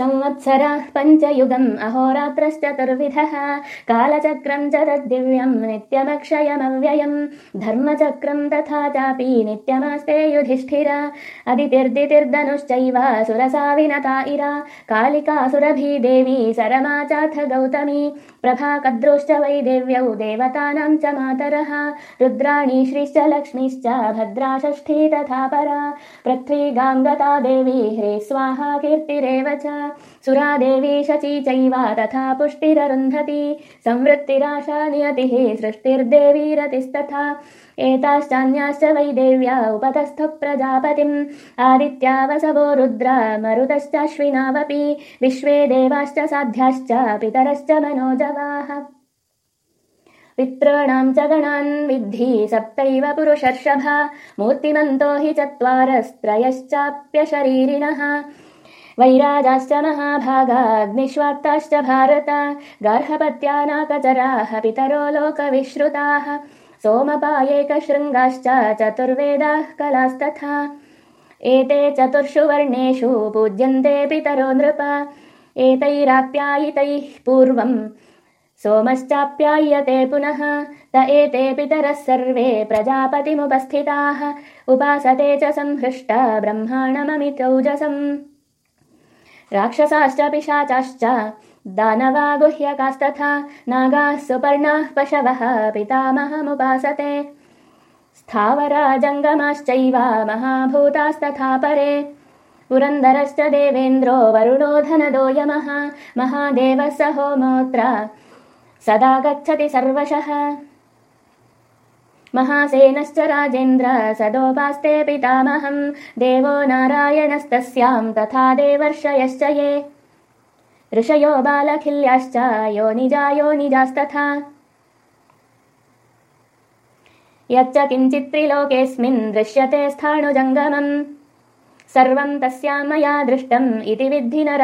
संवत्सराः पञ्चयुगम् अहोरात्रश्चतुर्विधः कालचक्रम् च तद्दिव्यम् नित्यमक्षयमव्ययम्। धर्मचक्रम् तथा चापि नित्यमास्ते युधिष्ठिर। अदितिर्दितिर्दनुश्चैव सुरसा विनता इरा। कालिकासुरभी देवी सरमा चाथ गौतमी। प्रभा कद्रोश्च वै देव्यौ देवतानाम् च मातरः। रुद्राणी श्रीश्च लक्ष्मीश्च भद्रा षष्ठी तथा परा। पृथ्वी गाङ्गता देवी ह्री स्वाहा कीर्तिरेव च सुरादेवी शची चैव तथा पुष्टिररुन्धति। संवृत्तिराशा नियतिः सृष्टिर्देवी रतिस्तथा एताश्चान्याश्च वै देव्या उपतस्थ प्रजापतिम् आदित्या वसवो रुद्रा मरुतश्चाश्विनावपि। विश्वे देवाश्च साध्याश्च पितरश्च मनोजवाः। पितॄणाम् च गणान् विद्धि सप्तैव पुरुषर्षभा। मूर्तिमन्तो हि चत्वारस्त्रयश्चाप्यशरीरिणः वैराजाश्च महाभागाग्निष्वात्ताश्च भारत गार्हपत्यानाकचराः पितरो लोकविश्रुताः सोमपायैकशृङ्गाश्च चतुर्वेदाः कलास्तथा। एते चतुर्षु वर्णेषु पूज्यन्ते पितरो नृप एतैराप्यायितैः पूर्वम् सोमश्चाप्यायते पुनः त एते पितरः सर्वे प्रजापतिमुपस्थिताः उपासते च संहृष्ट ब्रह्माणममितौजसम् राक्षसाश्च पिशाचाश्च दानवा गुह्यकास्तथा नागाः सुपर्णाः पशवः पितामहमुपासते। स्थावरा जङ्गमाश्चैव महाभूतास्तथा परे। पुरन्दरश्च देवेन्द्रो वरुणो धनदो यमः महादेवः स होमोऽत्र सदा गच्छति सर्वशः महासेनश्च राजेन्द्र सदोपास्ते पितामहम् देवो नारायणस्तस्याम् तथा देवर्षयश्च ये। ऋषयो बालखिल्याश्च योनिजा योनिजास्तथा यच्च किञ्चित्त्रिलोकेऽस्मिन् दृश्यते स्थाणुजङ्गमम्। सर्वम् तस्याम् मया दृष्टम् इति विद्धि न